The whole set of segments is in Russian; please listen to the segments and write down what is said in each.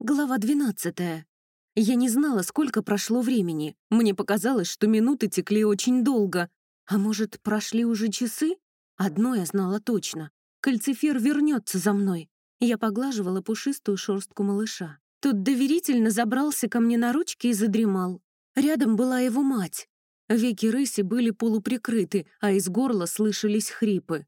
Глава 12. Я не знала, сколько прошло времени. Мне показалось, что минуты текли очень долго. А может, прошли уже часы? Одно я знала точно. Кальцифер вернется за мной. Я поглаживала пушистую шерстку малыша. Тот доверительно забрался ко мне на ручки и задремал. Рядом была его мать. Веки рыси были полуприкрыты, а из горла слышались хрипы.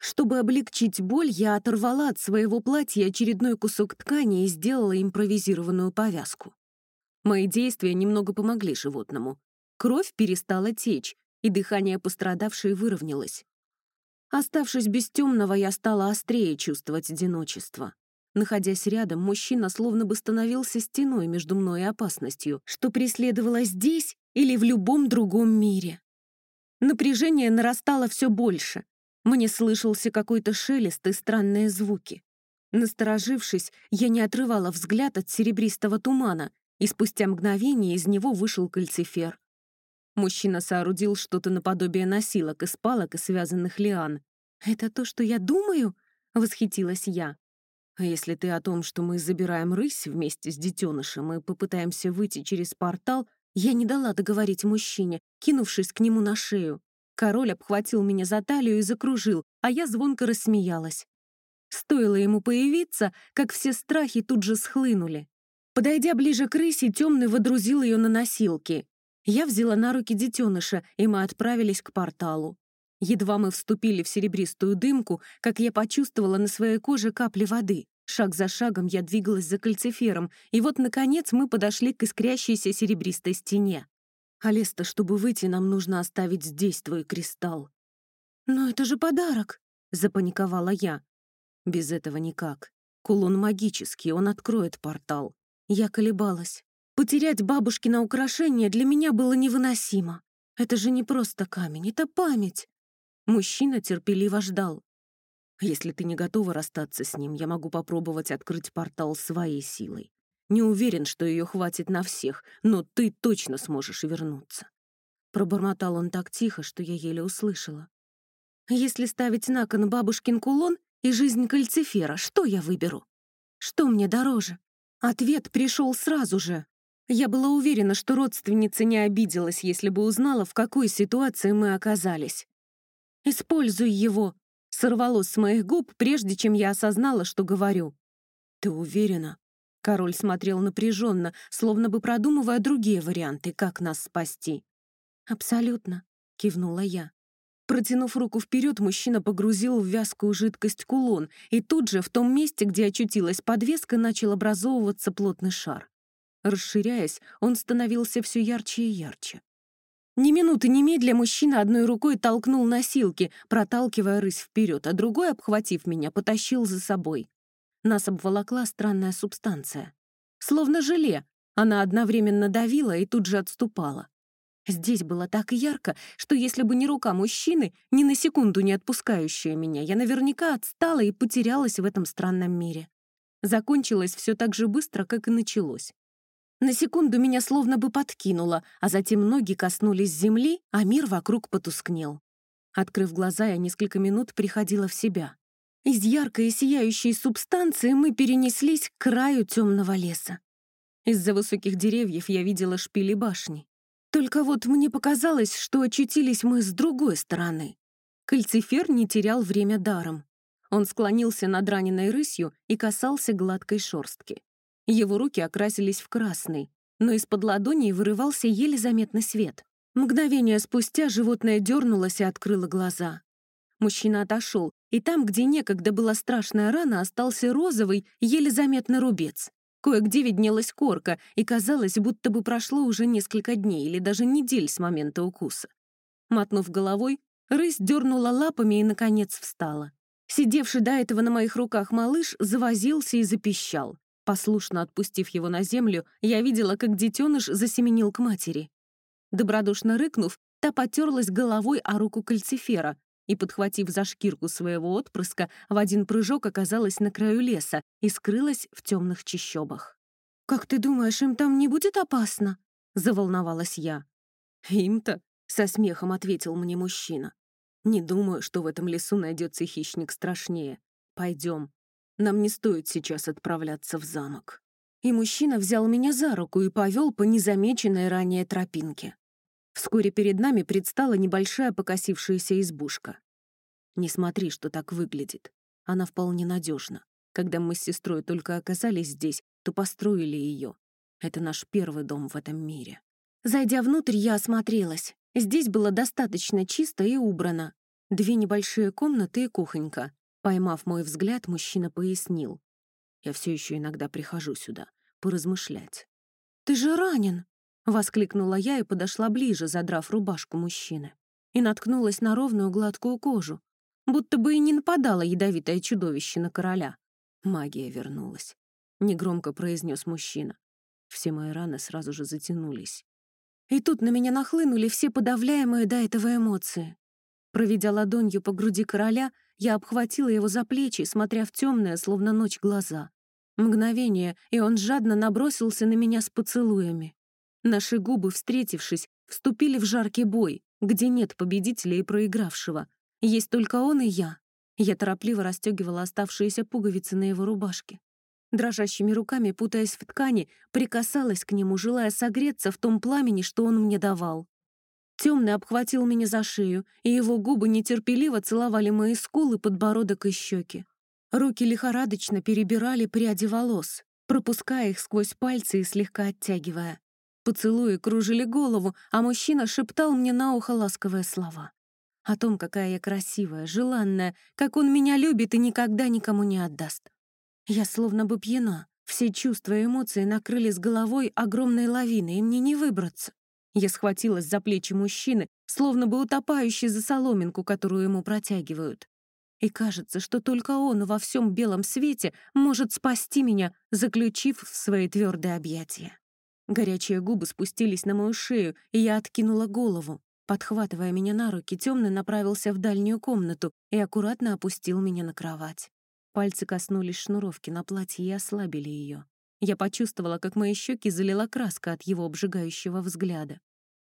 Чтобы облегчить боль, я оторвала от своего платья очередной кусок ткани и сделала импровизированную повязку. Мои действия немного помогли животному. Кровь перестала течь, и дыхание пострадавшей выровнялось. Оставшись без темного, я стала острее чувствовать одиночество. Находясь рядом, мужчина словно бы становился стеной между мной и опасностью, что преследовало здесь или в любом другом мире. Напряжение нарастало все больше, мне слышался какой-то шелест и странные звуки. Насторожившись, я не отрывала взгляд от серебристого тумана, и спустя мгновение из него вышел кальцифер. Мужчина соорудил что-то наподобие носилок из палок и связанных лиан. «Это то, что я думаю?» — восхитилась я. «А если ты о том, что мы забираем рысь вместе с детенышем и попытаемся выйти через портал, я не дала договорить мужчине, кинувшись к нему на шею. Король обхватил меня за талию и закружил, а я звонко рассмеялась. Стоило ему появиться, как все страхи тут же схлынули. Подойдя ближе к рысе, темный водрузил ее на носилки. Я взяла на руки детеныша, и мы отправились к порталу. Едва мы вступили в серебристую дымку, как я почувствовала на своей коже капли воды. Шаг за шагом я двигалась за кальцифером, и вот, наконец, мы подошли к искрящейся серебристой стене. «Алеста, чтобы выйти, нам нужно оставить здесь твой кристалл». «Но это же подарок!» — запаниковала я. «Без этого никак. Кулон магический, он откроет портал». Я колебалась. Потерять бабушкино украшение для меня было невыносимо. Это же не просто камень, это память. Мужчина терпеливо ждал. Если ты не готова расстаться с ним, я могу попробовать открыть портал своей силой. Не уверен, что ее хватит на всех, но ты точно сможешь вернуться. Пробормотал он так тихо, что я еле услышала. Если ставить на кон бабушкин кулон и жизнь кальцифера, что я выберу? Что мне дороже? Ответ пришел сразу же. Я была уверена, что родственница не обиделась, если бы узнала, в какой ситуации мы оказались. «Используй его», — сорвалось с моих губ, прежде чем я осознала, что говорю. «Ты уверена?» Король смотрел напряженно, словно бы продумывая другие варианты, как нас спасти. «Абсолютно», — кивнула я. Протянув руку вперед, мужчина погрузил в вязкую жидкость кулон, и тут же, в том месте, где очутилась подвеска, начал образовываться плотный шар. Расширяясь, он становился все ярче и ярче. Ни минуты немедля мужчина одной рукой толкнул носилки, проталкивая рысь вперед, а другой, обхватив меня, потащил за собой. Нас обволокла странная субстанция. Словно желе, она одновременно давила и тут же отступала. Здесь было так ярко, что если бы не рука мужчины, ни на секунду не отпускающая меня, я наверняка отстала и потерялась в этом странном мире. Закончилось все так же быстро, как и началось. На секунду меня словно бы подкинуло, а затем ноги коснулись земли, а мир вокруг потускнел. Открыв глаза, я несколько минут приходила в себя. Из яркой и сияющей субстанции мы перенеслись к краю темного леса. Из-за высоких деревьев я видела шпили башни. Только вот мне показалось, что очутились мы с другой стороны. Кальцифер не терял время даром. Он склонился над раненой рысью и касался гладкой шорстки. Его руки окрасились в красный, но из-под ладоней вырывался еле заметный свет. Мгновение спустя животное дернулось и открыло глаза. Мужчина отошел, и там, где некогда была страшная рана, остался розовый, еле заметный рубец. Кое-где виднелась корка, и казалось, будто бы прошло уже несколько дней или даже недель с момента укуса. Мотнув головой, рысь дернула лапами и, наконец, встала. Сидевший до этого на моих руках малыш завозился и запищал. Послушно отпустив его на землю, я видела, как детеныш засеменил к матери. Добродушно рыкнув, та потерлась головой о руку кальцифера, и, подхватив за шкирку своего отпрыска, в один прыжок оказалась на краю леса и скрылась в темных чащобах. «Как ты думаешь, им там не будет опасно?» — заволновалась я. «Им-то?» — со смехом ответил мне мужчина. «Не думаю, что в этом лесу найдется хищник страшнее. Пойдем. Нам не стоит сейчас отправляться в замок». и мужчина взял меня за руку и повел по незамеченной ранее тропинке. Вскоре перед нами предстала небольшая покосившаяся избушка. Не смотри, что так выглядит. Она вполне надежна. Когда мы с сестрой только оказались здесь, то построили ее. Это наш первый дом в этом мире. Зайдя внутрь, я осмотрелась. Здесь было достаточно чисто и убрано. Две небольшие комнаты и кухонька. Поймав мой взгляд, мужчина пояснил. Я все еще иногда прихожу сюда, поразмышлять. «Ты же ранен!» — воскликнула я и подошла ближе, задрав рубашку мужчины. И наткнулась на ровную гладкую кожу, будто бы и не нападало ядовитое чудовище на короля. Магия вернулась. Негромко произнес мужчина. Все мои раны сразу же затянулись. И тут на меня нахлынули все подавляемые до этого эмоции. Проведя ладонью по груди короля, я обхватила его за плечи, смотря в темное, словно ночь, глаза. Мгновение, и он жадно набросился на меня с поцелуями. Наши губы, встретившись, вступили в жаркий бой, где нет победителя и проигравшего. Есть только он и я. Я торопливо расстегивала оставшиеся пуговицы на его рубашке. Дрожащими руками, путаясь в ткани, прикасалась к нему, желая согреться в том пламени, что он мне давал. Темный обхватил меня за шею, и его губы нетерпеливо целовали мои скулы, подбородок и щеки. Руки лихорадочно перебирали пряди волос, пропуская их сквозь пальцы и слегка оттягивая. Поцелуи кружили голову, а мужчина шептал мне на ухо ласковые слова. О том, какая я красивая, желанная, как он меня любит и никогда никому не отдаст. Я словно бы пьяна. Все чувства и эмоции накрыли с головой огромной лавиной, и мне не выбраться. Я схватилась за плечи мужчины, словно бы утопающий за соломинку, которую ему протягивают. И кажется, что только он во всем белом свете может спасти меня, заключив в свои твердые объятия. Горячие губы спустились на мою шею, и я откинула голову. Подхватывая меня на руки, темный направился в дальнюю комнату и аккуратно опустил меня на кровать. Пальцы коснулись шнуровки на платье и ослабили ее. Я почувствовала, как мои щеки залила краска от его обжигающего взгляда.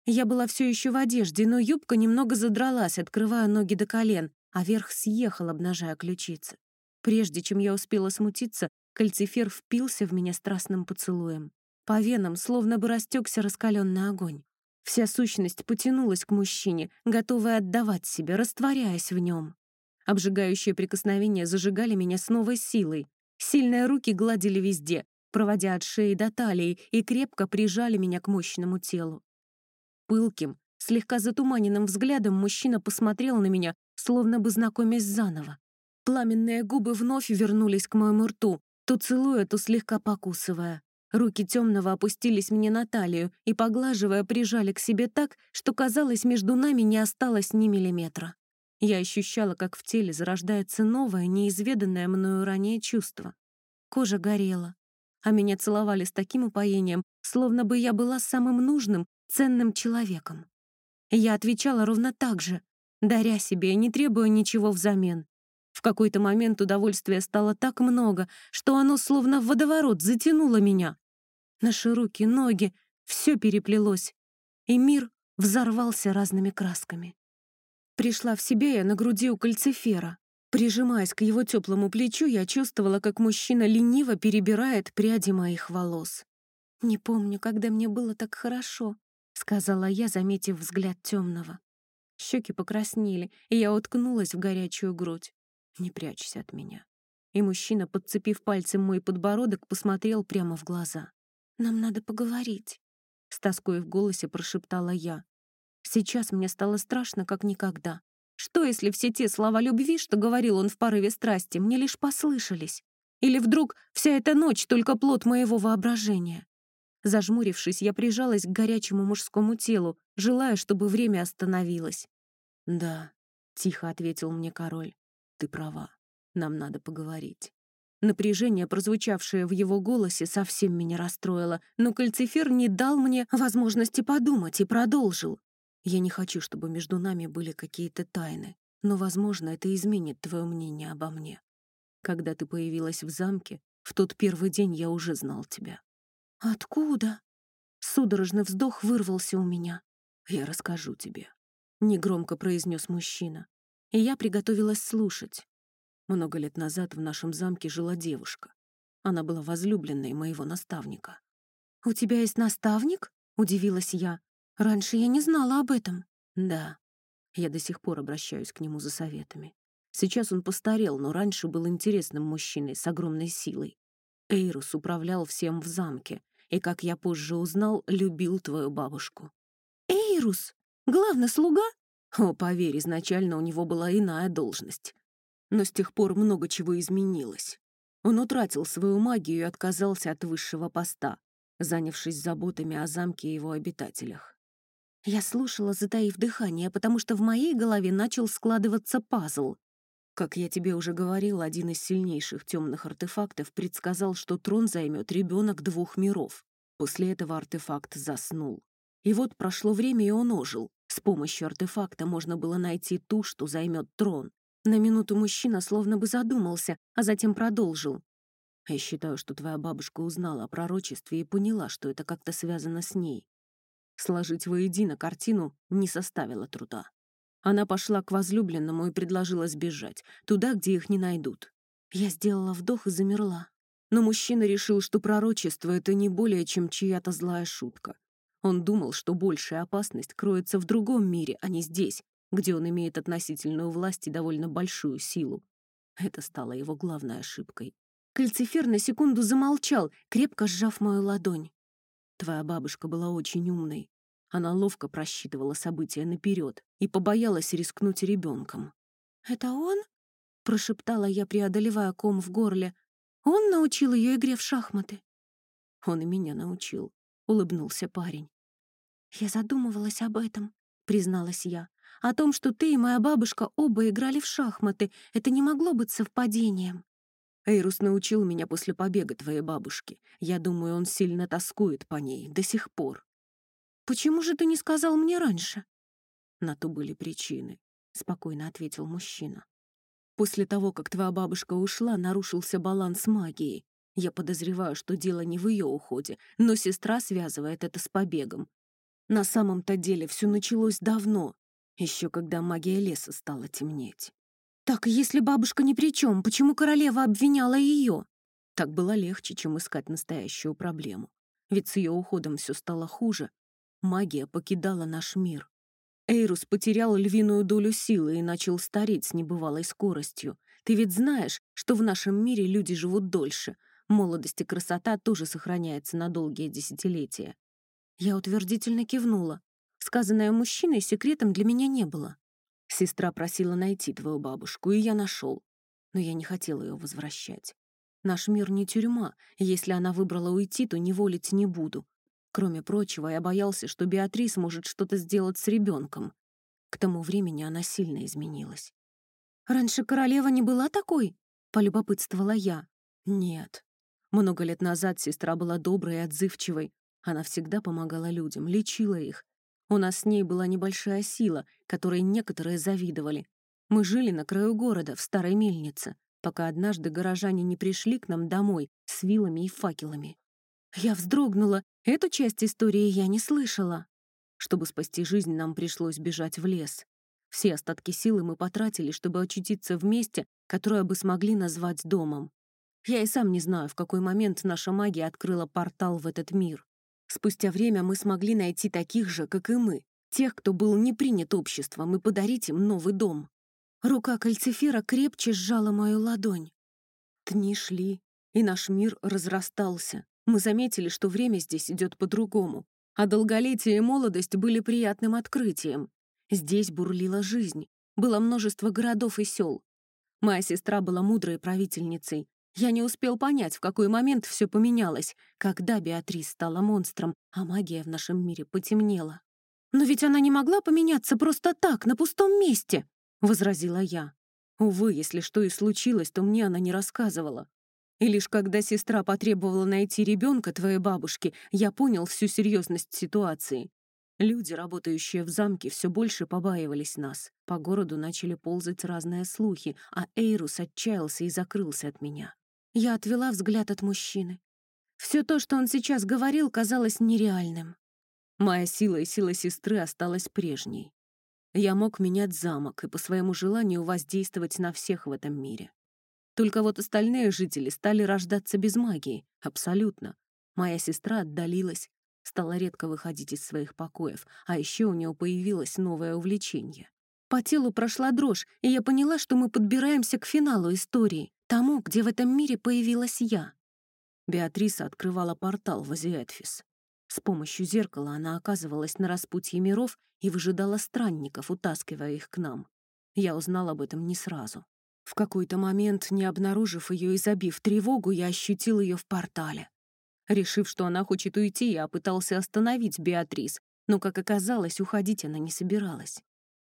Я была все еще в одежде, но юбка немного задралась, открывая ноги до колен, а верх съехал, обнажая ключицы. Прежде чем я успела смутиться, кальцифер впился в меня страстным поцелуем. По венам словно бы растекся раскаленный огонь. Вся сущность потянулась к мужчине, готовая отдавать себя, растворяясь в нем. Обжигающие прикосновения зажигали меня с новой силой. Сильные руки гладили везде, проводя от шеи до талии, и крепко прижали меня к мощному телу. Пылким, слегка затуманенным взглядом мужчина посмотрел на меня, словно бы знакомясь заново. Пламенные губы вновь вернулись к моему рту, то целуя, то слегка покусывая. Руки темного опустились мне на талию и, поглаживая, прижали к себе так, что, казалось, между нами не осталось ни миллиметра. Я ощущала, как в теле зарождается новое, неизведанное мною ранее чувство. Кожа горела, а меня целовали с таким упоением, словно бы я была самым нужным, ценным человеком. Я отвечала ровно так же, даря себе не требуя ничего взамен. В какой-то момент удовольствия стало так много, что оно словно в водоворот затянуло меня. Наши руки, ноги — все переплелось, и мир взорвался разными красками. Пришла в себя я на груди у кальцифера. Прижимаясь к его теплому плечу, я чувствовала, как мужчина лениво перебирает пряди моих волос. «Не помню, когда мне было так хорошо», — сказала я, заметив взгляд темного. Щеки покраснели, и я уткнулась в горячую грудь. «Не прячься от меня». И мужчина, подцепив пальцем мой подбородок, посмотрел прямо в глаза. «Нам надо поговорить», — с тоской в голосе прошептала я. Сейчас мне стало страшно, как никогда. Что, если все те слова любви, что говорил он в порыве страсти, мне лишь послышались? Или вдруг вся эта ночь только плод моего воображения? Зажмурившись, я прижалась к горячему мужскому телу, желая, чтобы время остановилось. «Да», — тихо ответил мне король, — «ты права, нам надо поговорить». Напряжение, прозвучавшее в его голосе, совсем меня расстроило, но кальцифер не дал мне возможности подумать и продолжил. Я не хочу, чтобы между нами были какие-то тайны, но, возможно, это изменит твое мнение обо мне. Когда ты появилась в замке, в тот первый день я уже знал тебя. Откуда? Судорожный вздох вырвался у меня. Я расскажу тебе, негромко произнес мужчина. И я приготовилась слушать. Много лет назад в нашем замке жила девушка. Она была возлюбленной моего наставника. «У тебя есть наставник?» — удивилась я. «Раньше я не знала об этом». «Да». Я до сих пор обращаюсь к нему за советами. Сейчас он постарел, но раньше был интересным мужчиной с огромной силой. Эйрус управлял всем в замке, и, как я позже узнал, любил твою бабушку. «Эйрус? Главный слуга?» О, поверь, изначально у него была иная должность. Но с тех пор много чего изменилось. Он утратил свою магию и отказался от высшего поста, занявшись заботами о замке и его обитателях. Я слушала, затаив дыхание, потому что в моей голове начал складываться пазл. Как я тебе уже говорил, один из сильнейших темных артефактов предсказал, что трон займет ребенок двух миров. После этого артефакт заснул. И вот прошло время, и он ожил. С помощью артефакта можно было найти ту, что займет трон. На минуту мужчина словно бы задумался, а затем продолжил. Я считаю, что твоя бабушка узнала о пророчестве и поняла, что это как-то связано с ней. Сложить воедино картину не составило труда. Она пошла к возлюбленному и предложила сбежать, туда, где их не найдут. Я сделала вдох и замерла. Но мужчина решил, что пророчество — это не более, чем чья-то злая шутка. Он думал, что большая опасность кроется в другом мире, а не здесь, где он имеет относительную власть и довольно большую силу. Это стало его главной ошибкой. Кальцифер на секунду замолчал, крепко сжав мою ладонь. Твоя бабушка была очень умной. Она ловко просчитывала события наперед и побоялась рискнуть ребенком. «Это он?» — прошептала я, преодолевая ком в горле. «Он научил ее игре в шахматы?» «Он и меня научил», — улыбнулся парень. «Я задумывалась об этом», — призналась я. «О том, что ты и моя бабушка оба играли в шахматы. Это не могло быть совпадением». Эйрус научил меня после побега твоей бабушки. Я думаю, он сильно тоскует по ней до сих пор. «Почему же ты не сказал мне раньше?» «На то были причины», — спокойно ответил мужчина. «После того, как твоя бабушка ушла, нарушился баланс магии. Я подозреваю, что дело не в ее уходе, но сестра связывает это с побегом. На самом-то деле все началось давно, еще когда магия леса стала темнеть. Так, если бабушка ни при чем, почему королева обвиняла ее? Так было легче, чем искать настоящую проблему. Ведь с ее уходом все стало хуже, Магия покидала наш мир. Эйрус потерял львиную долю силы и начал стареть с небывалой скоростью. Ты ведь знаешь, что в нашем мире люди живут дольше. Молодость и красота тоже сохраняются на долгие десятилетия. Я утвердительно кивнула. Сказанное мужчиной секретом для меня не было. Сестра просила найти твою бабушку, и я нашел. Но я не хотел ее возвращать. Наш мир не тюрьма, если она выбрала уйти, то неволить не буду. Кроме прочего, я боялся, что Беатрис может что-то сделать с ребенком. К тому времени она сильно изменилась. «Раньше королева не была такой?» — полюбопытствовала я. «Нет. Много лет назад сестра была доброй и отзывчивой. Она всегда помогала людям, лечила их. У нас с ней была небольшая сила, которой некоторые завидовали. Мы жили на краю города, в старой мельнице, пока однажды горожане не пришли к нам домой с вилами и факелами. Я вздрогнула. Эту часть истории я не слышала. Чтобы спасти жизнь, нам пришлось бежать в лес. Все остатки силы мы потратили, чтобы очутиться в месте, которое бы смогли назвать домом. Я и сам не знаю, в какой момент наша магия открыла портал в этот мир. Спустя время мы смогли найти таких же, как и мы, тех, кто был не принят обществом, и подарить им новый дом. Рука кальцифера крепче сжала мою ладонь. Дни шли, и наш мир разрастался. Мы заметили, что время здесь идет по-другому, а долголетие и молодость были приятным открытием. Здесь бурлила жизнь, было множество городов и сел. Моя сестра была мудрой правительницей. Я не успел понять, в какой момент все поменялось, когда Беатрис стала монстром, а магия в нашем мире потемнела. «Но ведь она не могла поменяться просто так, на пустом месте!» — возразила я. Увы, если что и случилось, то мне она не рассказывала. И лишь когда сестра потребовала найти ребенка твоей бабушки, я понял всю серьезность ситуации. Люди, работающие в замке, все больше побаивались нас. По городу начали ползать разные слухи, а Эйрус отчаялся и закрылся от меня. Я отвела взгляд от мужчины. Все то, что он сейчас говорил, казалось нереальным. Моя сила и сила сестры осталась прежней. Я мог менять замок и по своему желанию воздействовать на всех в этом мире. Только вот остальные жители стали рождаться без магии. Абсолютно. Моя сестра отдалилась, стала редко выходить из своих покоев, а еще у нее появилось новое увлечение. По телу прошла дрожь, и я поняла, что мы подбираемся к финалу истории, тому, где в этом мире появилась я. Беатриса открывала портал в Азиэтфис. С помощью зеркала она оказывалась на распутье миров и выжидала странников, утаскивая их к нам. Я узнал об этом не сразу. В какой-то момент, не обнаружив ее и забив тревогу, я ощутил ее в портале. Решив, что она хочет уйти, я пытался остановить Беатрис, но, как оказалось, уходить она не собиралась.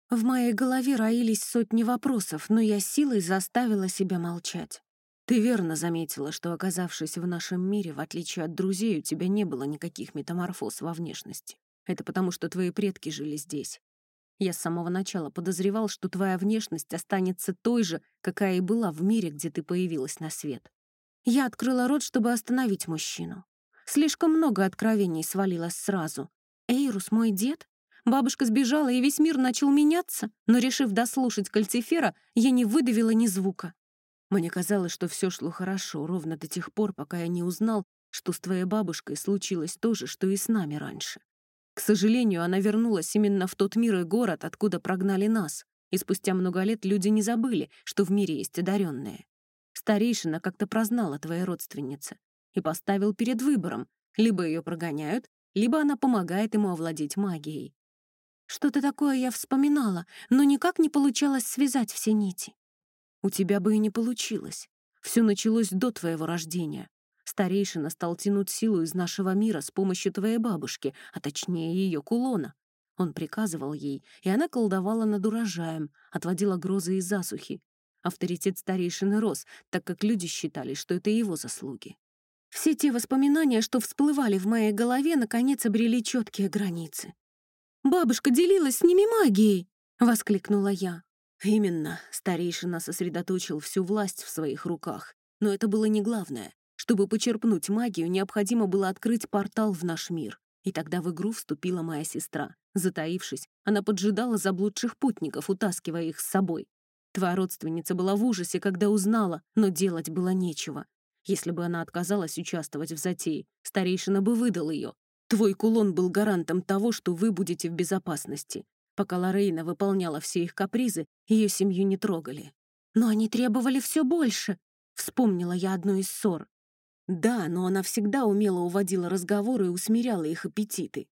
В моей голове роились сотни вопросов, но я силой заставила себя молчать. Ты верно заметила, что, оказавшись в нашем мире, в отличие от друзей, у тебя не было никаких метаморфоз во внешности. Это потому, что твои предки жили здесь. Я с самого начала подозревал, что твоя внешность останется той же, какая и была в мире, где ты появилась на свет. Я открыла рот, чтобы остановить мужчину. Слишком много откровений свалилось сразу. «Эйрус мой дед? Бабушка сбежала, и весь мир начал меняться?» Но, решив дослушать кальцифера, я не выдавила ни звука. Мне казалось, что все шло хорошо, ровно до тех пор, пока я не узнал, что с твоей бабушкой случилось то же, что и с нами раньше. К сожалению, она вернулась именно в тот мир и город, откуда прогнали нас, и спустя много лет люди не забыли, что в мире есть одаренные. Старейшина как-то прознала твоя родственница и поставил перед выбором, либо ее прогоняют, либо она помогает ему овладеть магией. Что-то такое я вспоминала, но никак не получалось связать все нити. У тебя бы и не получилось. Все началось до твоего рождения. Старейшина стал тянуть силу из нашего мира с помощью твоей бабушки, а точнее ее кулона. Он приказывал ей, и она колдовала над урожаем, отводила грозы и засухи. Авторитет старейшины рос, так как люди считали, что это его заслуги. Все те воспоминания, что всплывали в моей голове, наконец обрели четкие границы. «Бабушка делилась с ними магией!» — воскликнула я. Именно, старейшина сосредоточил всю власть в своих руках. Но это было не главное. Чтобы почерпнуть магию, необходимо было открыть портал в наш мир. И тогда в игру вступила моя сестра. Затаившись, она поджидала заблудших путников, утаскивая их с собой. Твоя родственница была в ужасе, когда узнала, но делать было нечего. Если бы она отказалась участвовать в затее, старейшина бы выдал ее. Твой кулон был гарантом того, что вы будете в безопасности. Пока Лорейна выполняла все их капризы, ее семью не трогали. «Но они требовали все больше», — вспомнила я одну из ссор. Да, но она всегда умело уводила разговоры и усмиряла их аппетиты.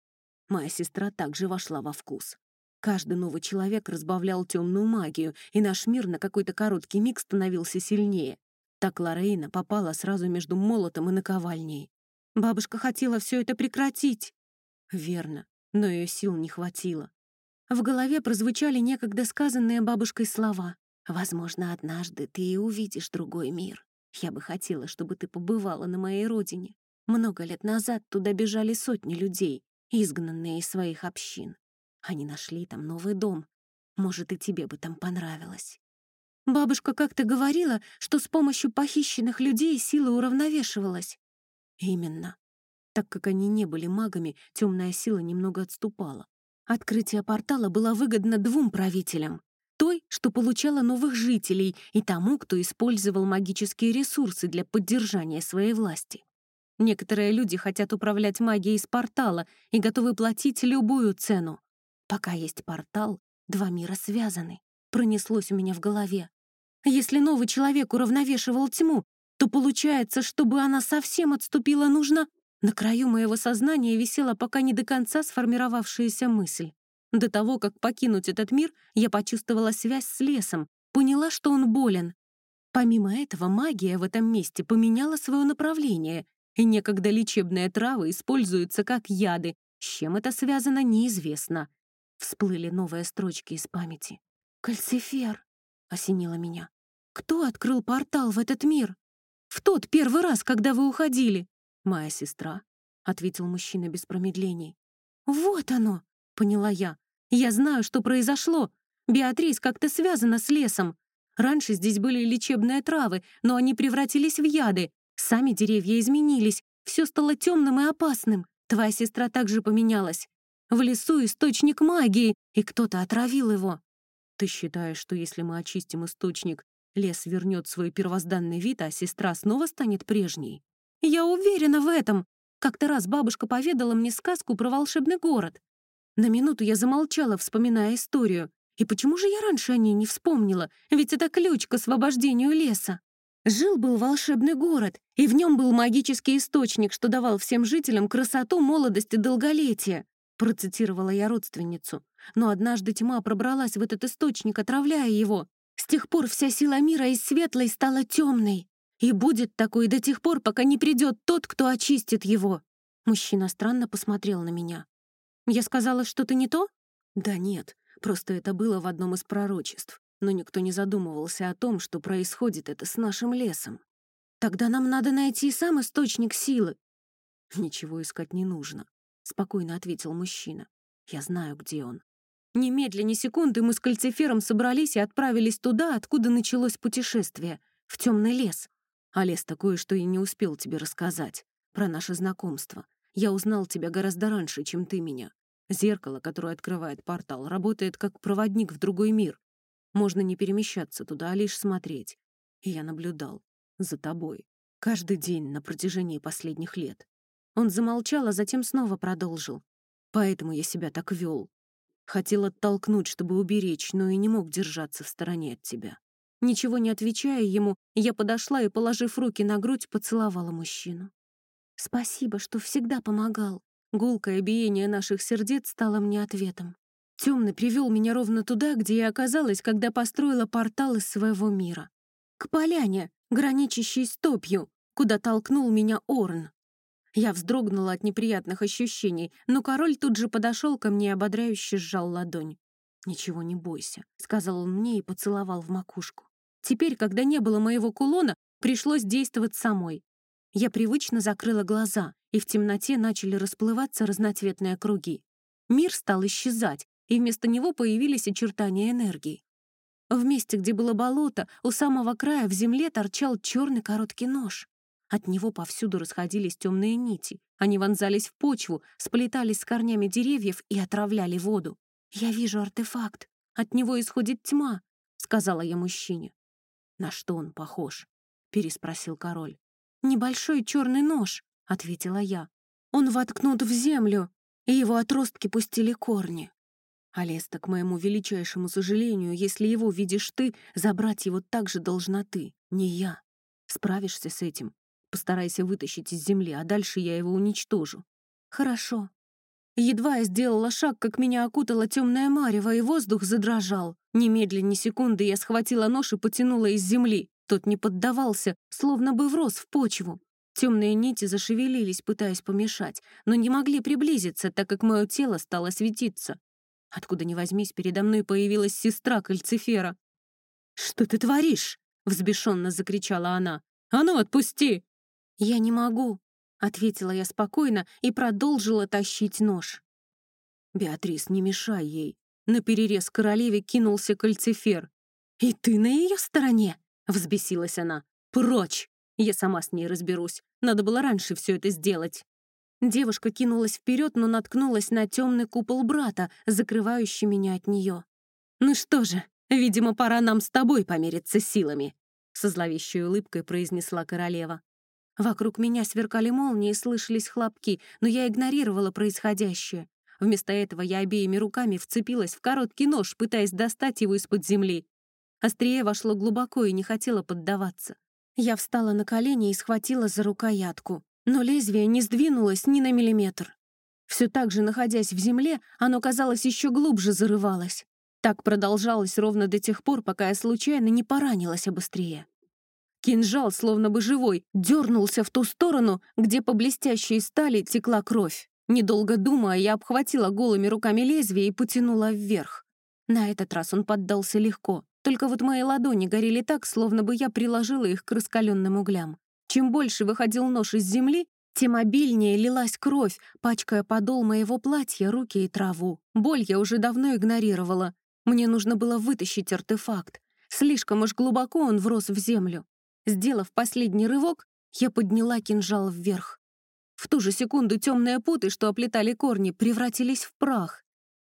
Моя сестра также вошла во вкус. Каждый новый человек разбавлял темную магию, и наш мир на какой-то короткий миг становился сильнее. Так Лорейна попала сразу между молотом и наковальней. Бабушка хотела все это прекратить. Верно, но ее сил не хватило. В голове прозвучали некогда сказанные бабушкой слова. «Возможно, однажды ты и увидишь другой мир. Я бы хотела, чтобы ты побывала на моей родине. Много лет назад туда бежали сотни людей, изгнанные из своих общин. Они нашли там новый дом. Может, и тебе бы там понравилось». Бабушка как-то говорила, что с помощью похищенных людей сила уравновешивалась. Именно. Так как они не были магами, темная сила немного отступала. Открытие портала было выгодно двум правителям. Той, что получала новых жителей, и тому, кто использовал магические ресурсы для поддержания своей власти. Некоторые люди хотят управлять магией из портала и готовы платить любую цену. Пока есть портал, два мира связаны. Пронеслось у меня в голове. Если новый человек уравновешивал тьму, то получается, чтобы она совсем отступила, нужно на краю моего сознания висела пока не до конца сформировавшаяся мысль. До того, как покинуть этот мир, я почувствовала связь с лесом, поняла, что он болен. Помимо этого, магия в этом месте поменяла свое направление, и некогда лечебные травы используются как яды. С чем это связано, неизвестно. Всплыли новые строчки из памяти. «Кальцифер!» — осенило меня. «Кто открыл портал в этот мир? В тот первый раз, когда вы уходили?» «Моя сестра», — ответил мужчина без промедлений. «Вот оно!» — поняла я. «Я знаю, что произошло. Беатрис как-то связана с лесом. Раньше здесь были лечебные травы, но они превратились в яды. Сами деревья изменились, все стало темным и опасным. Твоя сестра также поменялась. В лесу источник магии, и кто-то отравил его. Ты считаешь, что если мы очистим источник, Лес вернет свой первозданный вид, а сестра снова станет прежней. Я уверена в этом. Как-то раз бабушка поведала мне сказку про волшебный город. На минуту я замолчала, вспоминая историю. И почему же я раньше о ней не вспомнила? Ведь это ключ к освобождению леса. Жил-был волшебный город, и в нем был магический источник, что давал всем жителям красоту, молодость и долголетие. Процитировала я родственницу. Но однажды тьма пробралась в этот источник, отравляя его. С тех пор вся сила мира из светлой стала темной. И будет такой до тех пор, пока не придет тот, кто очистит его. Мужчина странно посмотрел на меня. Я сказала что-то не то? Да нет, просто это было в одном из пророчеств. Но никто не задумывался о том, что происходит это с нашим лесом. Тогда нам надо найти сам источник силы. Ничего искать не нужно, спокойно ответил мужчина. Я знаю, где он. Немедленно, ни секунды мы с кальцифером собрались и отправились туда, откуда началось путешествие, в темный лес. А лес такое, что и не успел тебе рассказать. Про наше знакомство. Я узнал тебя гораздо раньше, чем ты меня. Зеркало, которое открывает портал, работает как проводник в другой мир. Можно не перемещаться туда, а лишь смотреть. И я наблюдал. За тобой. Каждый день на протяжении последних лет. Он замолчал, а затем снова продолжил. Поэтому я себя так вел. Хотел оттолкнуть, чтобы уберечь, но и не мог держаться в стороне от тебя. Ничего не отвечая ему, я подошла и, положив руки на грудь, поцеловала мужчину. «Спасибо, что всегда помогал». Гулкое биение наших сердец стало мне ответом. Темный привел меня ровно туда, где я оказалась, когда построила портал из своего мира. К поляне, граничащей с топью, куда толкнул меня Орн. Я вздрогнула от неприятных ощущений, но король тут же подошел ко мне и ободряюще сжал ладонь. «Ничего не бойся», — сказал он мне и поцеловал в макушку. Теперь, когда не было моего кулона, пришлось действовать самой. Я привычно закрыла глаза, и в темноте начали расплываться разноцветные круги. Мир стал исчезать, и вместо него появились очертания энергии. В месте, где было болото, у самого края в земле торчал черный короткий нож. От него повсюду расходились темные нити. Они вонзались в почву, сплетались с корнями деревьев и отравляли воду. «Я вижу артефакт. От него исходит тьма», — сказала я мужчине. «На что он похож?» — переспросил король. «Небольшой черный нож», — ответила я. «Он воткнут в землю, и его отростки пустили корни. Алеста, к моему величайшему сожалению, если его видишь ты, забрать его также должна ты, не я. Справишься с этим? Постарайся вытащить из земли, а дальше я его уничтожу. Хорошо. Едва я сделала шаг, как меня окутала темная марево, и воздух задрожал. Немедленно, ни секунды я схватила нож и потянула из земли. Тот не поддавался, словно бы врос в почву. Темные нити зашевелились, пытаясь помешать, но не могли приблизиться, так как мое тело стало светиться. Откуда ни возьмись, передо мной появилась сестра Кальцифера. «Что ты творишь?» — взбешенно закричала она. «А ну, отпусти!» «Я не могу», — ответила я спокойно и продолжила тащить нож. «Беатрис, не мешай ей!» На перерез королеве кинулся Кальцифер. «И ты на ее стороне?» — взбесилась она. «Прочь! Я сама с ней разберусь. Надо было раньше все это сделать». Девушка кинулась вперед, но наткнулась на темный купол брата, закрывающий меня от нее. «Ну что же, видимо, пора нам с тобой помериться силами», со зловещей улыбкой произнесла королева. Вокруг меня сверкали молнии и слышались хлопки, но я игнорировала происходящее. Вместо этого я обеими руками вцепилась в короткий нож, пытаясь достать его из-под земли. Острие вошло глубоко и не хотело поддаваться. Я встала на колени и схватила за рукоятку, но лезвие не сдвинулось ни на миллиметр. Все так же, находясь в земле, оно, казалось, еще глубже зарывалось. Так продолжалось ровно до тех пор, пока я случайно не поранилась обыстрее. Кинжал, словно бы живой, дернулся в ту сторону, где по блестящей стали текла кровь. Недолго думая, я обхватила голыми руками лезвие и потянула вверх. На этот раз он поддался легко. Только вот мои ладони горели так, словно бы я приложила их к раскаленным углям. Чем больше выходил нож из земли, тем обильнее лилась кровь, пачкая подол моего платья, руки и траву. Боль я уже давно игнорировала. Мне нужно было вытащить артефакт. Слишком уж глубоко он врос в землю. Сделав последний рывок, я подняла кинжал вверх. В ту же секунду темные путы, что оплетали корни, превратились в прах.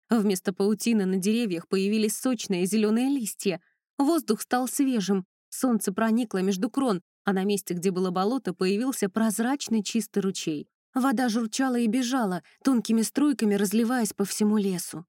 Вместо паутины на деревьях появились сочные зеленые листья, Воздух стал свежим, Солнце проникло между крон, а на месте, где было болото, появился прозрачный чистый ручей. Вода журчала и бежала, тонкими струйками разливаясь по всему лесу.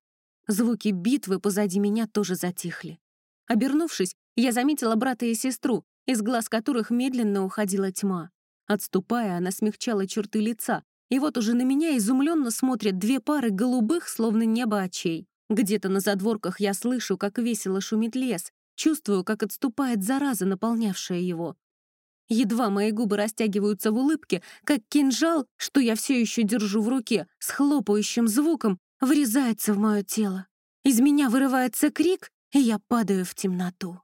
Звуки битвы позади меня тоже затихли. Обернувшись, я заметила брата и сестру, из глаз которых медленно уходила тьма. Отступая, она смягчала черты лица, и вот уже на меня изумленно смотрят две пары голубых, словно небо очей. Где-то на задворках я слышу, как весело шумит лес, чувствую, как отступает зараза, наполнявшая его. Едва мои губы растягиваются в улыбке, как кинжал, что я все еще держу в руке, с хлопающим звуком, врезается в мое тело. Из меня вырывается крик, и я падаю в темноту.